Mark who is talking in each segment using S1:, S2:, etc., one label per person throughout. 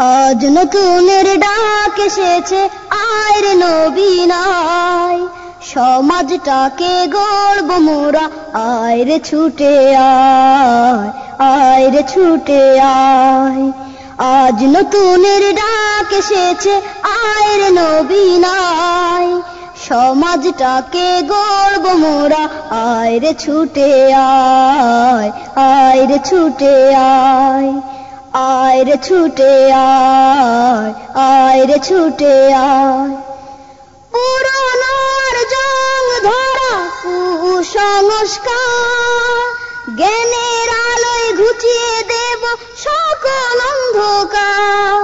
S1: আজ নতুনের ডাক এসেছে আয়ের নবীনাই সমাজটাকে গড়ব মোরা, আয় ছুটে আয় আয় ছুটে আয়। আজ নতুনের ডাক এসেছে আয়ের নবীনাই সমাজটাকে গড়ব মোরা, আয় ছুটে আয় আয় ছুটে আয়। আয় রে ছুটে আয় আয় রে ছুটে আয়। পুরনোর জং ধরা কুসংস্কার, জ্ঞানের আলোয় ঘুচিয়ে দেব সকল অন্ধকার।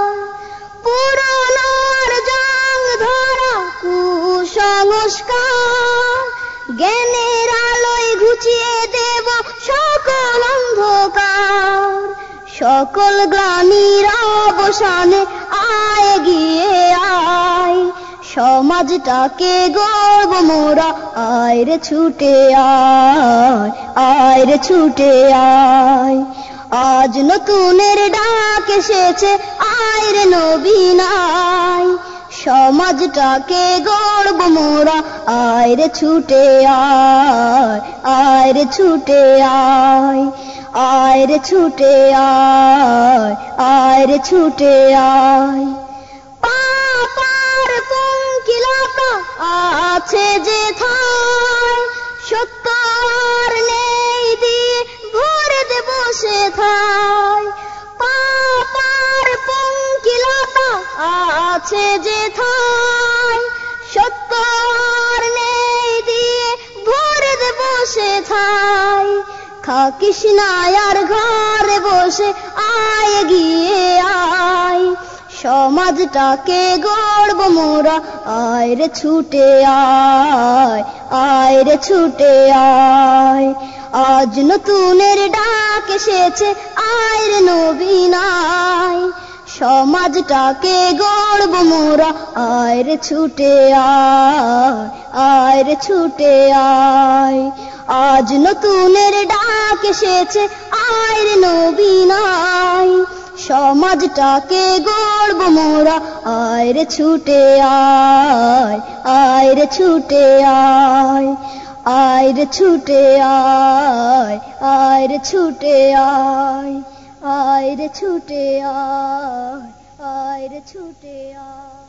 S1: পুরনোর জং ধরা কুসংস্কার সকল গ্লানির অবসানে আয় গিয়ে আয়। সমাজটাকে গর্ব মোরা, আয় রে ছুটে আয় আয় রে ছুটে আয়। আজ নতুনের ডাক এসেছে, আয় রে নবীনাই সমাজটাকে গর্ব মোরা, আয় রে ছুটে আয় আয় রে ছুটে আয়। আয় ছুটে আয় আয় ছুটে আয়। পাপার আছে যে থায় সত্তর নেই দিয়ে ভরে থায় পাপার আছে যে থায় থাকিস না আর ঘরে বসে আয় গিয়ে আয়। সমাজটাকে গড়ব মোরা, আয় রে ছুটে আয় আয় রে ছুটে আয়। আজ নতুনের ডাক এসেছে, আয় রে নবীনাই সমাজটাকে গড়ব মোরা, আয় রে ছুটে আয় আয় রে ছুটে আয়। আজ নতুনের ডাক এসেছে, আয় রে নবীনাই সমাজটাকে গড়ব মোরা, আয় রে ছুটে আয় আয় রে ছুটে আয় আয় রে ছুটে আয় আয় রে ছুটে আয় আয় রে ছুটে আয় আয় রে ছুটে আয়।